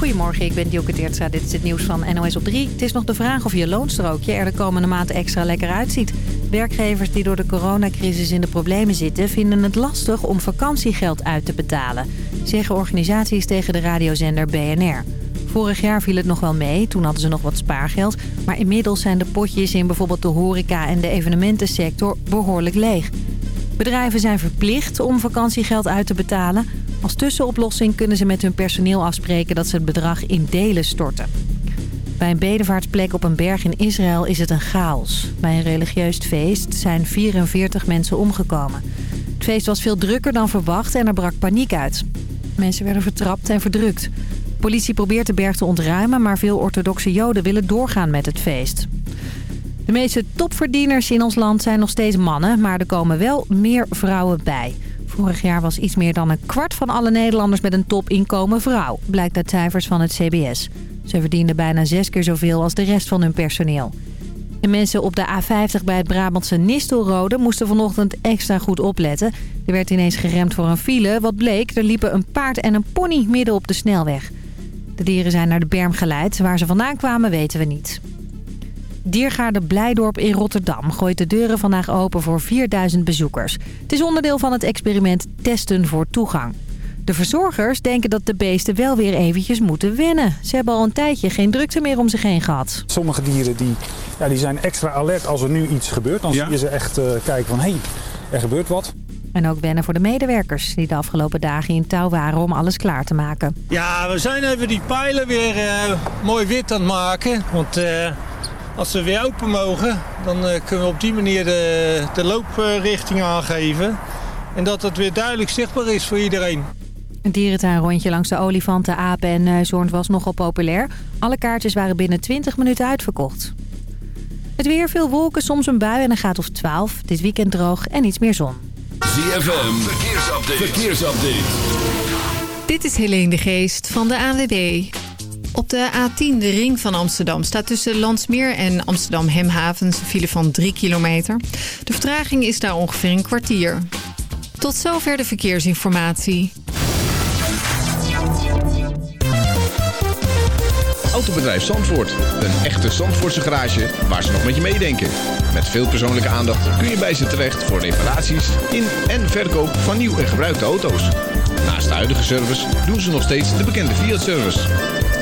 Goedemorgen, ik ben Dielke Teertstra. Dit is het nieuws van NOS op 3. Het is nog de vraag of je loonstrookje er de komende maand extra lekker uitziet. Werkgevers die door de coronacrisis in de problemen zitten... vinden het lastig om vakantiegeld uit te betalen. Zeggen organisaties tegen de radiozender BNR. Vorig jaar viel het nog wel mee, toen hadden ze nog wat spaargeld. Maar inmiddels zijn de potjes in bijvoorbeeld de horeca en de evenementensector behoorlijk leeg. Bedrijven zijn verplicht om vakantiegeld uit te betalen. Als tussenoplossing kunnen ze met hun personeel afspreken dat ze het bedrag in delen storten. Bij een bedevaartsplek op een berg in Israël is het een chaos. Bij een religieus feest zijn 44 mensen omgekomen. Het feest was veel drukker dan verwacht en er brak paniek uit. Mensen werden vertrapt en verdrukt. Politie probeert de berg te ontruimen, maar veel orthodoxe joden willen doorgaan met het feest. De meeste topverdieners in ons land zijn nog steeds mannen, maar er komen wel meer vrouwen bij. Vorig jaar was iets meer dan een kwart van alle Nederlanders met een topinkomen vrouw, blijkt uit cijfers van het CBS. Ze verdienden bijna zes keer zoveel als de rest van hun personeel. De mensen op de A50 bij het Brabantse Nistelrode moesten vanochtend extra goed opletten. Er werd ineens geremd voor een file. Wat bleek, er liepen een paard en een pony midden op de snelweg. De dieren zijn naar de berm geleid. Waar ze vandaan kwamen weten we niet. Diergaarde Blijdorp in Rotterdam gooit de deuren vandaag open voor 4000 bezoekers. Het is onderdeel van het experiment Testen voor Toegang. De verzorgers denken dat de beesten wel weer eventjes moeten wennen. Ze hebben al een tijdje geen drukte meer om zich heen gehad. Sommige dieren die, ja, die zijn extra alert als er nu iets gebeurt. Dan zie je ze echt uh, kijken van, hé, hey, er gebeurt wat. En ook wennen voor de medewerkers die de afgelopen dagen in touw waren om alles klaar te maken. Ja, we zijn even die pijlen weer uh, mooi wit aan het maken. Want uh, als ze weer open mogen, dan kunnen we op die manier de, de looprichting aangeven. En dat het weer duidelijk zichtbaar is voor iedereen. Een dierentuinrondje langs de olifanten, apen en neushoorns was nogal populair. Alle kaartjes waren binnen 20 minuten uitverkocht. Het weer, veel wolken, soms een bui en een graad of 12. Dit weekend droog en iets meer zon. ZFM, verkeersupdate. verkeersupdate. Dit is Helene de Geest van de ANWB. Op de A10, de ring van Amsterdam, staat tussen Landsmeer en Amsterdam Hemhavens een file van 3 kilometer. De vertraging is daar ongeveer een kwartier. Tot zover de verkeersinformatie. Autobedrijf Zandvoort. Een echte Zandvoortse garage waar ze nog met je meedenken. Met veel persoonlijke aandacht kun je bij ze terecht voor reparaties in en verkoop van nieuw en gebruikte auto's. Naast de huidige service doen ze nog steeds de bekende Fiat-service.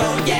yeah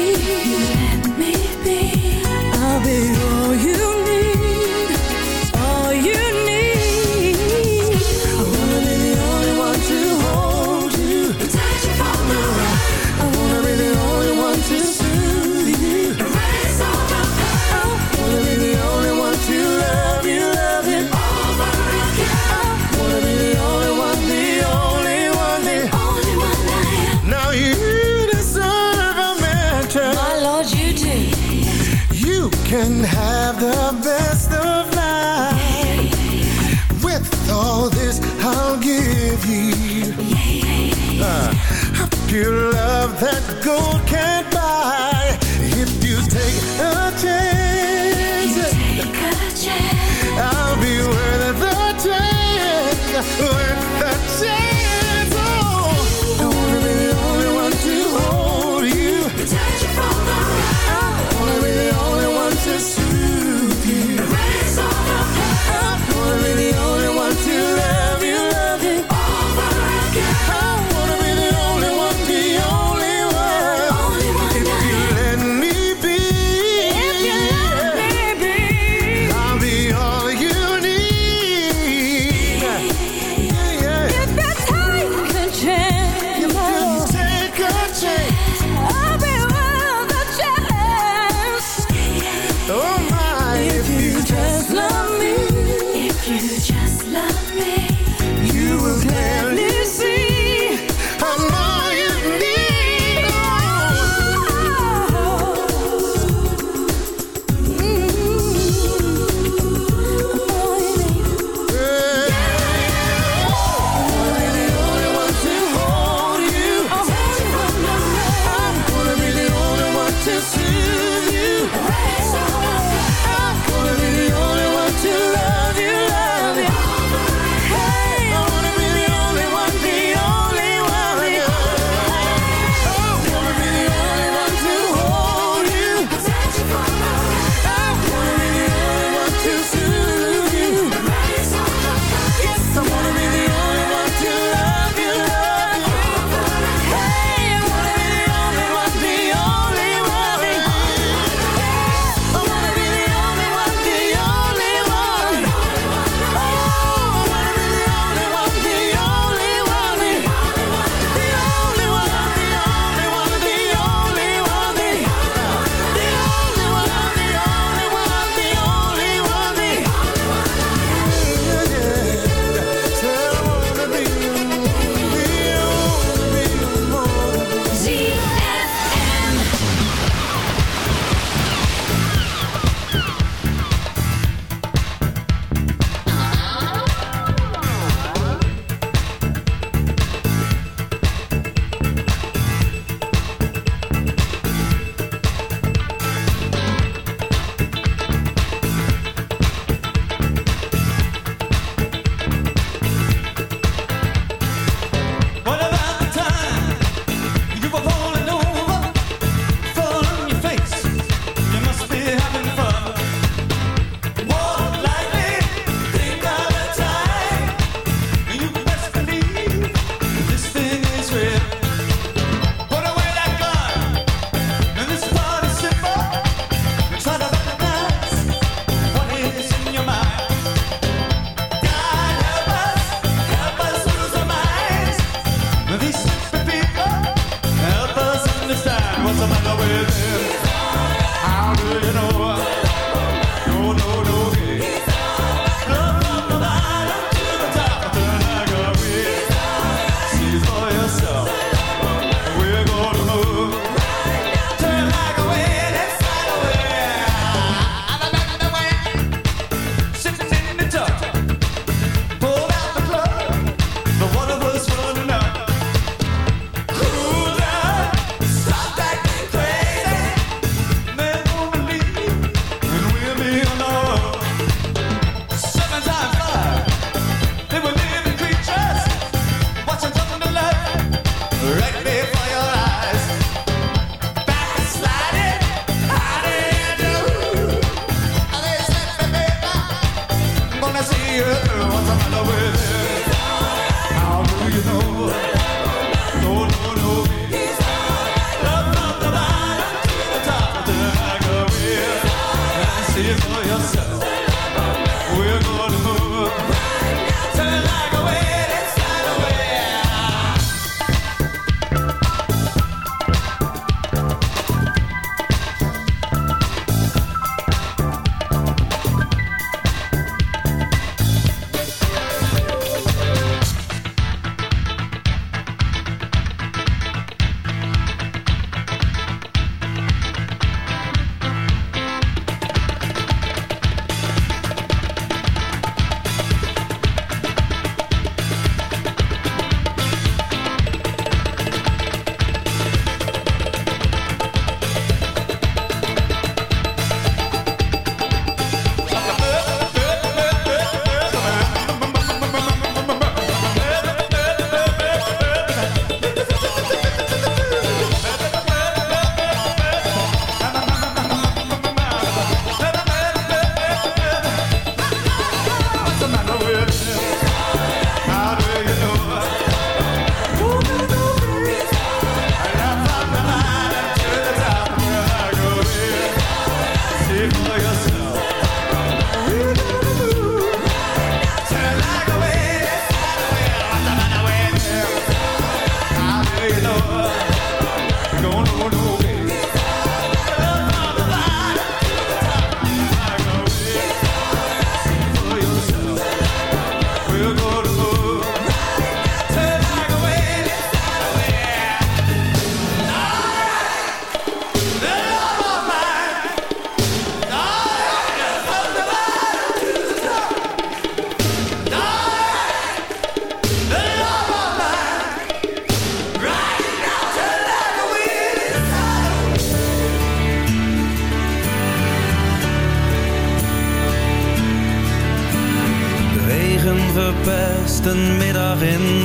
gold can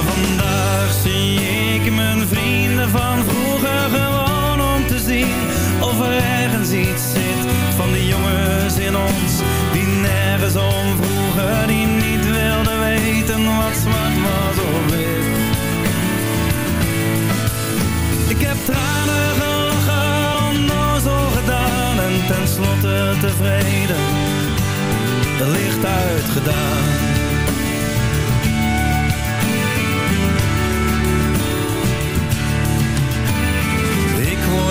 Vandaag zie ik mijn vrienden van vroeger gewoon om te zien of er ergens iets zit van die jongens in ons die nergens om vroegen, die niet wilden weten wat zwart was of wit. Ik heb tranen gelachen, onnozel gedaan en tenslotte tevreden, de licht uitgedaan.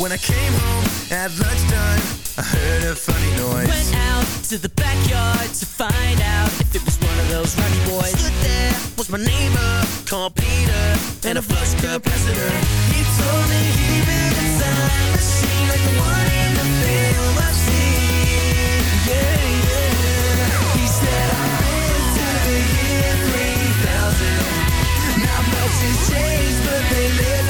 when I came home at lunchtime, I heard a funny noise. Went out to the backyard to find out if it was one of those rowdy boys. Stood there was my neighbor called Peter and a flush capacitor. He told me he built a time machine like the one in the film I've seen. Yeah, yeah. He said I've been to the year 3000. Not much has changed, but they lived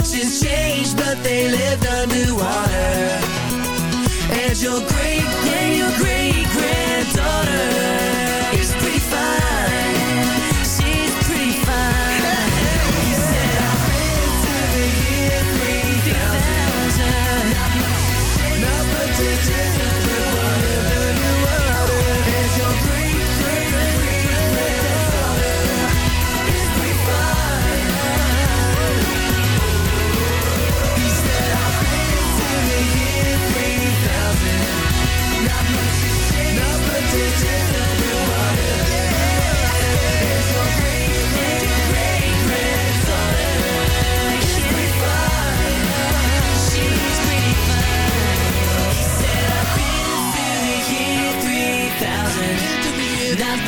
much has changed, but they lived underwater. And your great,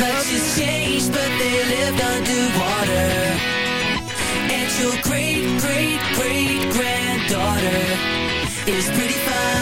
3000. Not much has changed, but they lived underwater. And your great, great, great granddaughter is pretty fine.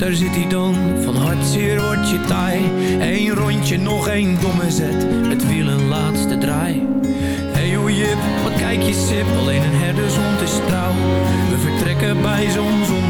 Daar zit hij dan, van hartzeer wordt je taai. Eén rondje, nog één domme zet, het wiel een laatste draai. Hey hoe Jip, wat kijk je sip, alleen een herdershond is trouw. We vertrekken bij zonsondergang